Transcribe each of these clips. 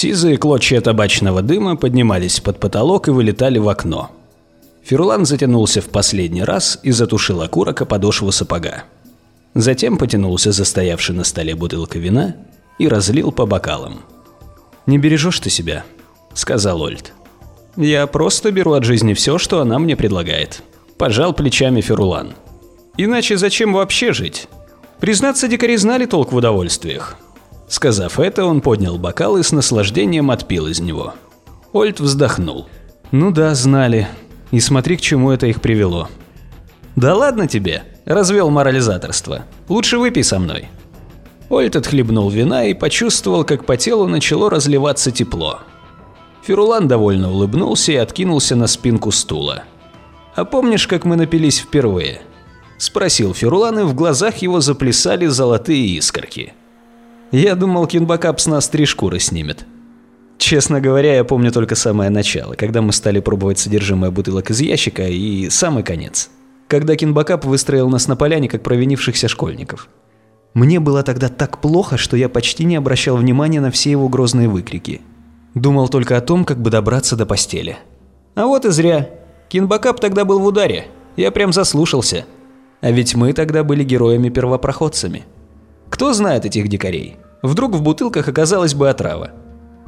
Сизые клочья табачного дыма поднимались под потолок и вылетали в окно. Ферулан затянулся в последний раз и затушил окурок о подошву сапога. Затем потянулся застоявший на столе бутылка вина и разлил по бокалам. «Не бережешь ты себя», — сказал Ольд. «Я просто беру от жизни все, что она мне предлагает», – пожал плечами Ферулан. «Иначе зачем вообще жить? Признаться, дикари знали толк в удовольствиях». Сказав это, он поднял бокал и с наслаждением отпил из него. Ольд вздохнул. «Ну да, знали. И смотри, к чему это их привело». «Да ладно тебе», – развел морализаторство. «Лучше выпей со мной». Ольд отхлебнул вина и почувствовал, как по телу начало разливаться тепло. Ферулан довольно улыбнулся и откинулся на спинку стула. «А помнишь, как мы напились впервые?» – спросил Ферулан, и в глазах его заплясали золотые искорки. «Я думал, Кинбакап с нас три шкуры снимет». Честно говоря, я помню только самое начало, когда мы стали пробовать содержимое бутылок из ящика и самый конец. Когда Кинбакап выстроил нас на поляне, как провинившихся школьников. Мне было тогда так плохо, что я почти не обращал внимания на все его грозные выкрики – Думал только о том, как бы добраться до постели. А вот и зря. Кинбакап тогда был в ударе. Я прям заслушался. А ведь мы тогда были героями-первопроходцами. Кто знает этих дикарей? Вдруг в бутылках оказалась бы отрава.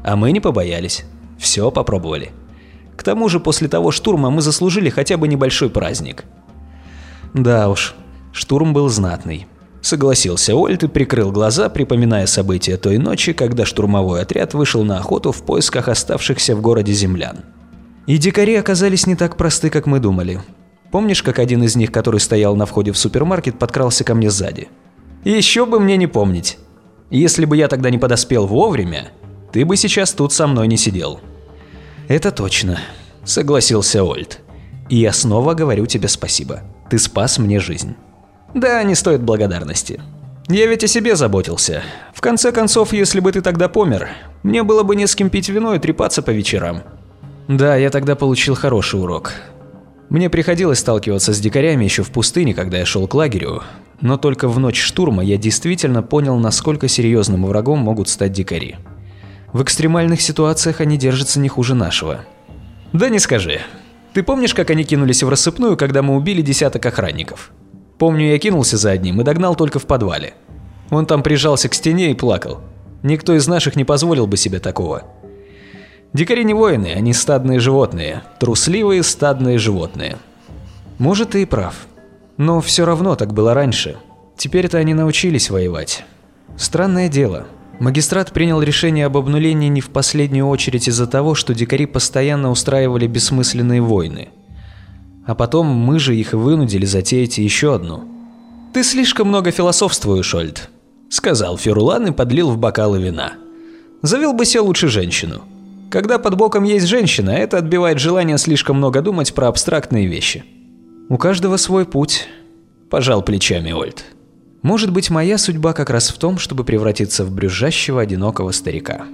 А мы не побоялись. Все попробовали. К тому же после того штурма мы заслужили хотя бы небольшой праздник. Да уж, штурм был знатный. Согласился Ольт и прикрыл глаза, припоминая события той ночи, когда штурмовой отряд вышел на охоту в поисках оставшихся в городе землян. И дикари оказались не так просты, как мы думали. Помнишь, как один из них, который стоял на входе в супермаркет, подкрался ко мне сзади? Еще бы мне не помнить. Если бы я тогда не подоспел вовремя, ты бы сейчас тут со мной не сидел. Это точно, согласился Ольт. И я снова говорю тебе спасибо. Ты спас мне жизнь. Да, не стоит благодарности. Я ведь о себе заботился. В конце концов, если бы ты тогда помер, мне было бы не с кем пить вино и трепаться по вечерам. Да, я тогда получил хороший урок. Мне приходилось сталкиваться с дикарями еще в пустыне, когда я шел к лагерю, но только в ночь штурма я действительно понял, насколько серьезным врагом могут стать дикари. В экстремальных ситуациях они держатся не хуже нашего. Да не скажи. Ты помнишь, как они кинулись в рассыпную, когда мы убили десяток охранников? Помню, я кинулся за одним и догнал только в подвале. Он там прижался к стене и плакал. Никто из наших не позволил бы себе такого. Дикари не воины, они стадные животные. Трусливые стадные животные. Может, ты и прав. Но все равно так было раньше. Теперь-то они научились воевать. Странное дело. Магистрат принял решение об обнулении не в последнюю очередь из-за того, что дикари постоянно устраивали бессмысленные войны – а потом мы же их вынудили затеять еще одну. «Ты слишком много философствуешь, Ольд», — сказал Ферулан и подлил в бокалы вина. «Завел бы себе лучше женщину. Когда под боком есть женщина, это отбивает желание слишком много думать про абстрактные вещи». «У каждого свой путь», – пожал плечами Ольд. «Может быть, моя судьба как раз в том, чтобы превратиться в брюзжащего одинокого старика».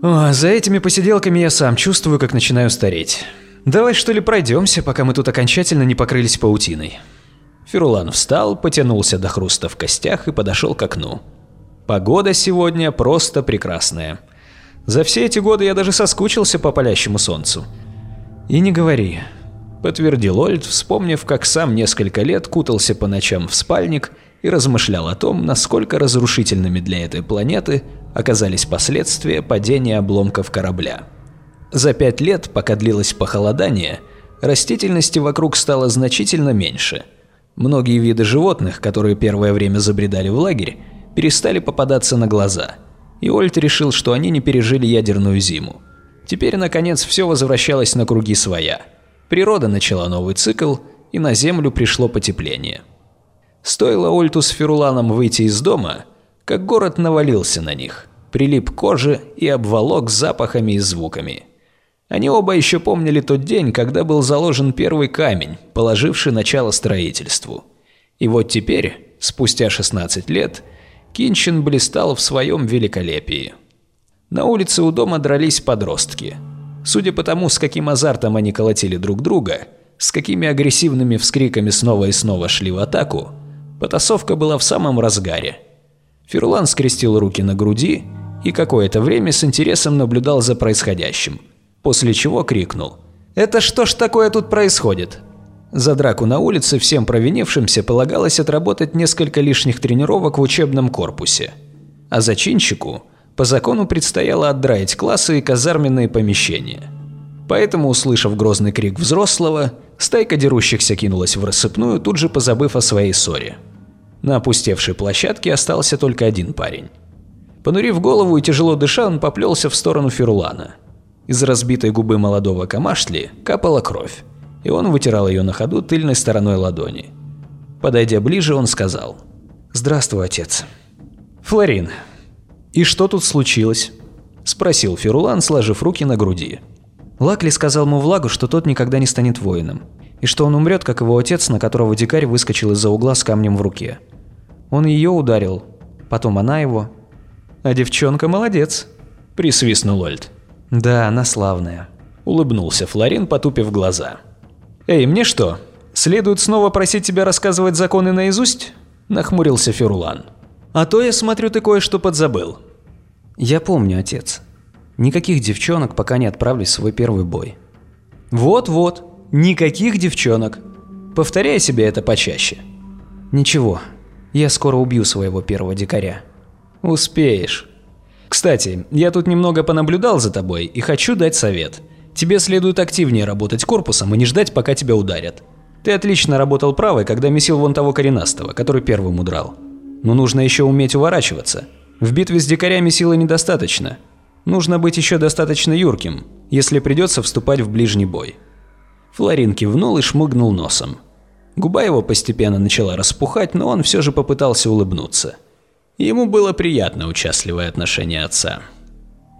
О, за этими посиделками я сам чувствую, как начинаю стареть. Давай что ли пройдемся, пока мы тут окончательно не покрылись паутиной. Ферулан встал, потянулся до хруста в костях и подошел к окну. Погода сегодня просто прекрасная. За все эти годы я даже соскучился по палящему солнцу. И не говори, подтвердил Ольд, вспомнив, как сам несколько лет кутался по ночам в спальник и размышлял о том, насколько разрушительными для этой планеты оказались последствия падения обломков корабля. За пять лет, пока длилось похолодание, растительности вокруг стало значительно меньше. Многие виды животных, которые первое время забредали в лагерь, перестали попадаться на глаза. И Ольт решил, что они не пережили ядерную зиму. Теперь, наконец, все возвращалось на круги своя. Природа начала новый цикл, и на Землю пришло потепление. Стоило Ольту с Феруланом выйти из дома, как город навалился на них, прилип к коже и обволок запахами и звуками. Они оба еще помнили тот день, когда был заложен первый камень, положивший начало строительству. И вот теперь, спустя 16 лет, Кинчин блистал в своем великолепии. На улице у дома дрались подростки. Судя по тому, с каким азартом они колотили друг друга, с какими агрессивными вскриками снова и снова шли в атаку, потасовка была в самом разгаре. Ферлан скрестил руки на груди и какое-то время с интересом наблюдал за происходящим, после чего крикнул «Это что ж такое тут происходит?» За драку на улице всем провинившимся полагалось отработать несколько лишних тренировок в учебном корпусе, а зачинщику по закону предстояло отдраить классы и казарменные помещения. Поэтому, услышав грозный крик взрослого, стайка дерущихся кинулась в рассыпную, тут же позабыв о своей ссоре. На опустевшей площадке остался только один парень. Понурив голову и тяжело дыша, он поплелся в сторону Ферулана. Из разбитой губы молодого камашли капала кровь, и он вытирал ее на ходу тыльной стороной ладони. Подойдя ближе, он сказал «Здравствуй, отец». «Флорин, и что тут случилось?» – спросил Ферулан, сложив руки на груди. Лакли сказал Мувлагу, что тот никогда не станет воином, и что он умрет, как его отец, на которого дикарь выскочил из-за угла с камнем в руке. Он ее ударил, потом она его. А девчонка молодец, присвистнул Ольд. Да, она славная. Улыбнулся Флорин, потупив глаза. Эй, мне что, следует снова просить тебя рассказывать законы наизусть? Нахмурился Ферулан. А то я смотрю, ты кое-что подзабыл. Я помню, отец. Никаких девчонок, пока не отправлюсь в свой первый бой. Вот-вот, никаких девчонок. Повторяй себе это почаще. Ничего, я скоро убью своего первого дикаря. Успеешь. Кстати, я тут немного понаблюдал за тобой и хочу дать совет. Тебе следует активнее работать корпусом и не ждать, пока тебя ударят. Ты отлично работал правой, когда месил вон того коренастого, который первым удрал. Но нужно еще уметь уворачиваться. В битве с дикарями силы недостаточно. Нужно быть еще достаточно юрким, если придется вступать в ближний бой. Флорин кивнул и шмыгнул носом. Губа его постепенно начала распухать, но он все же попытался улыбнуться. Ему было приятно участливое отношение отца.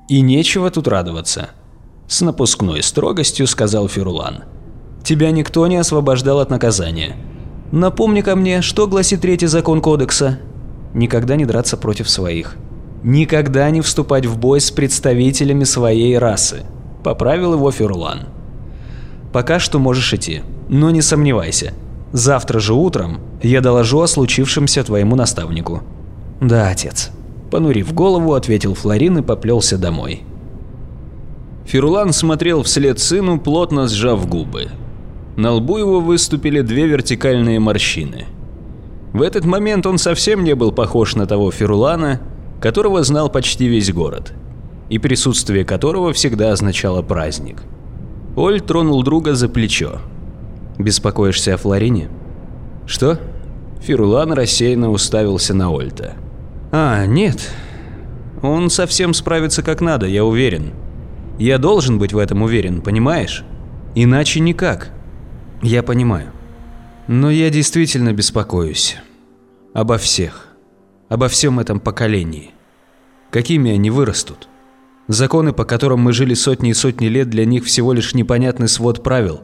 «И нечего тут радоваться», – с напускной строгостью сказал Ферулан. «Тебя никто не освобождал от наказания. Напомни-ка мне, что гласит третий закон кодекса? Никогда не драться против своих». Никогда не вступать в бой с представителями своей расы. Поправил его Ферлан. Пока что можешь идти, но не сомневайся. Завтра же утром я доложу о случившемся твоему наставнику. Да, отец. Понурив голову, ответил Флорин и поплелся домой. Ферлан смотрел вслед сыну, плотно сжав губы. На лбу его выступили две вертикальные морщины. В этот момент он совсем не был похож на того Ферлана, которого знал почти весь город, и присутствие которого всегда означало праздник. Оль тронул друга за плечо. «Беспокоишься о Флорине?» «Что?» Фирулан рассеянно уставился на Ольта. «А, нет. Он совсем справится как надо, я уверен. Я должен быть в этом уверен, понимаешь? Иначе никак. Я понимаю. Но я действительно беспокоюсь. Обо всех обо всем этом поколении. Какими они вырастут? Законы, по которым мы жили сотни и сотни лет, для них всего лишь непонятный свод правил.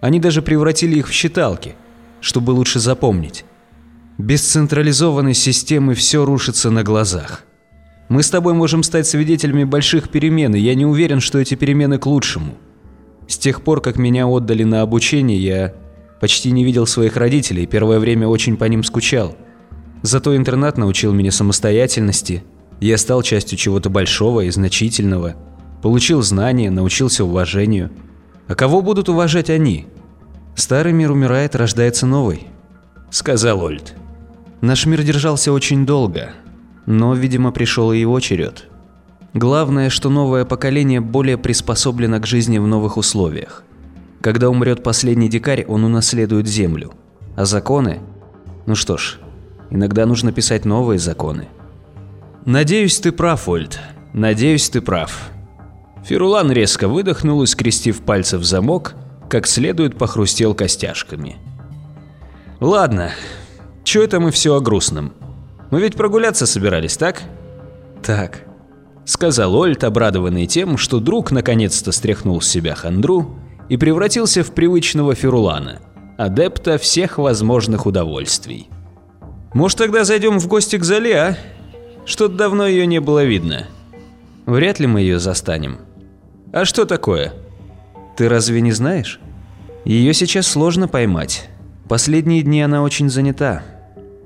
Они даже превратили их в считалки, чтобы лучше запомнить. Без централизованной системы все рушится на глазах. Мы с тобой можем стать свидетелями больших перемен, и я не уверен, что эти перемены к лучшему. С тех пор, как меня отдали на обучение, я почти не видел своих родителей, первое время очень по ним скучал. Зато интернат научил меня самостоятельности. Я стал частью чего-то большого и значительного. Получил знания, научился уважению. А кого будут уважать они? Старый мир умирает, рождается новый, сказал Ольд. Наш мир держался очень долго, но, видимо, пришел и его черед. Главное, что новое поколение более приспособлено к жизни в новых условиях. Когда умрет последний дикарь, он унаследует землю. А законы? Ну что ж, Иногда нужно писать новые законы. Надеюсь, ты прав, Ольд. Надеюсь, ты прав. Фирулан резко выдохнул и, скрестив пальцы в замок, как следует похрустел костяшками. Ладно, чё это мы все о грустном? Мы ведь прогуляться собирались, так? Так, сказал Ольд, обрадованный тем, что друг наконец-то стряхнул с себя хандру и превратился в привычного Фирулана, адепта всех возможных удовольствий. Может, тогда зайдем в гости к Зале, а? Что-то давно ее не было видно. Вряд ли мы ее застанем. А что такое? Ты разве не знаешь? Ее сейчас сложно поймать. Последние дни она очень занята.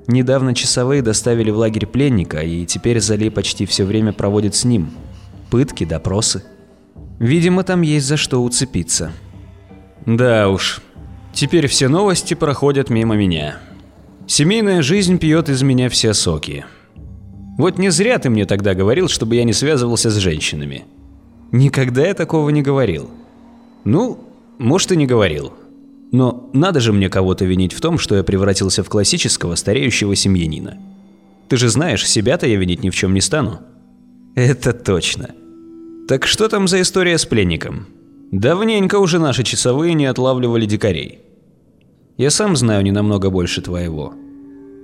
Недавно часовые доставили в лагерь пленника, и теперь Зали почти все время проводит с ним. Пытки, допросы. Видимо, там есть за что уцепиться. Да уж, теперь все новости проходят мимо меня. Семейная жизнь пьет из меня все соки. Вот не зря ты мне тогда говорил, чтобы я не связывался с женщинами. Никогда я такого не говорил. Ну, может и не говорил. Но надо же мне кого-то винить в том, что я превратился в классического стареющего семьянина. Ты же знаешь, себя-то я винить ни в чем не стану. Это точно. Так что там за история с пленником? Давненько уже наши часовые не отлавливали дикарей. Я сам знаю не намного больше твоего.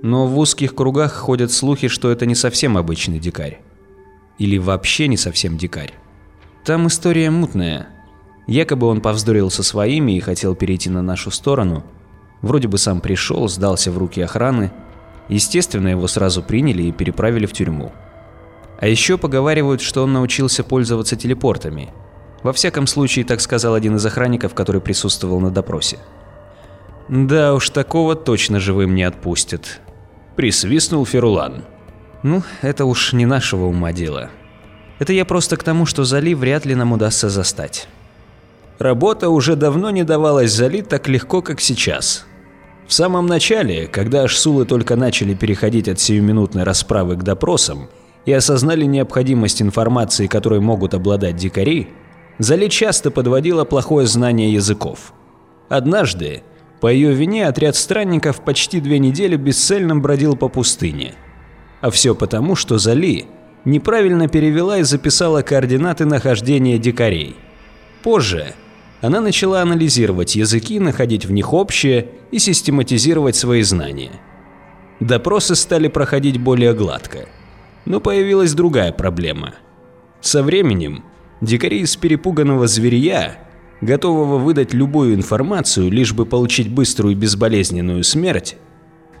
Но в узких кругах ходят слухи, что это не совсем обычный дикарь. Или вообще не совсем дикарь. Там история мутная. Якобы он повздорил со своими и хотел перейти на нашу сторону. Вроде бы сам пришел, сдался в руки охраны. Естественно, его сразу приняли и переправили в тюрьму. А еще поговаривают, что он научился пользоваться телепортами. Во всяком случае, так сказал один из охранников, который присутствовал на допросе. Да уж, такого точно живым не отпустят. Присвистнул Ферулан. Ну, это уж не нашего ума дело. Это я просто к тому, что Зали вряд ли нам удастся застать. Работа уже давно не давалась Зали так легко, как сейчас. В самом начале, когда Ашсулы только начали переходить от сиюминутной расправы к допросам и осознали необходимость информации, которой могут обладать дикари, Зали часто подводила плохое знание языков. Однажды, по ее вине отряд странников почти две недели бесцельно бродил по пустыне. А все потому, что Зали неправильно перевела и записала координаты нахождения дикарей. Позже она начала анализировать языки, находить в них общее и систематизировать свои знания. Допросы стали проходить более гладко. Но появилась другая проблема. Со временем дикари из перепуганного зверья, готового выдать любую информацию, лишь бы получить быструю и безболезненную смерть,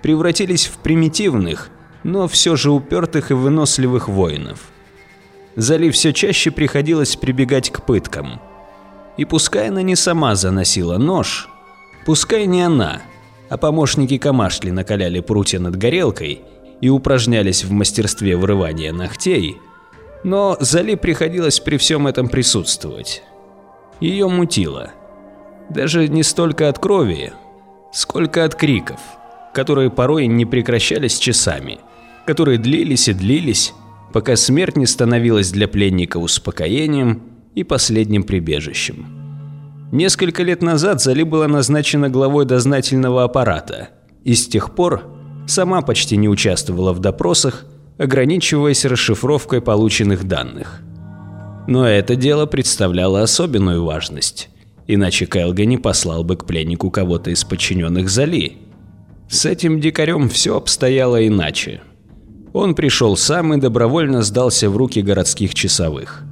превратились в примитивных, но все же упертых и выносливых воинов. Зали все чаще приходилось прибегать к пыткам – и пускай она не сама заносила нож, пускай не она, а помощники Камашли накаляли прутья над горелкой и упражнялись в мастерстве вырывания ногтей, но Зали приходилось при всем этом присутствовать. Ее мутило. Даже не столько от крови, сколько от криков, которые порой не прекращались часами, которые длились и длились, пока смерть не становилась для пленника успокоением и последним прибежищем. Несколько лет назад Зали была назначена главой дознательного аппарата и с тех пор сама почти не участвовала в допросах, ограничиваясь расшифровкой полученных данных. Но это дело представляло особенную важность, иначе Кайлга не послал бы к пленнику кого-то из подчиненных Зали. С этим дикарем все обстояло иначе. Он пришел сам и добровольно сдался в руки городских часовых.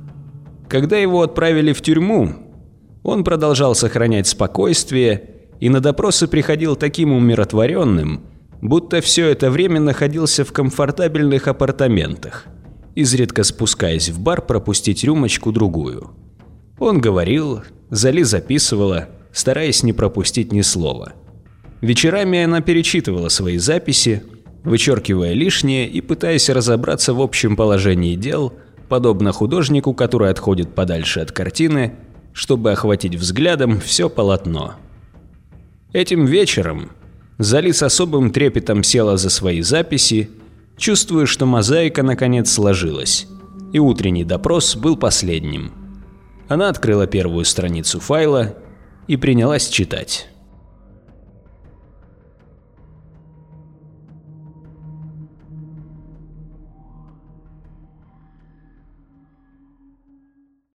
Когда его отправили в тюрьму, он продолжал сохранять спокойствие и на допросы приходил таким умиротворенным, будто все это время находился в комфортабельных апартаментах, изредка спускаясь в бар пропустить рюмочку-другую. Он говорил, Зали записывала, стараясь не пропустить ни слова. Вечерами она перечитывала свои записи, вычеркивая лишнее и пытаясь разобраться в общем положении дел – подобно художнику, который отходит подальше от картины, чтобы охватить взглядом все полотно. Этим вечером Зали с особым трепетом села за свои записи, чувствуя, что мозаика наконец сложилась, и утренний допрос был последним. Она открыла первую страницу файла и принялась читать.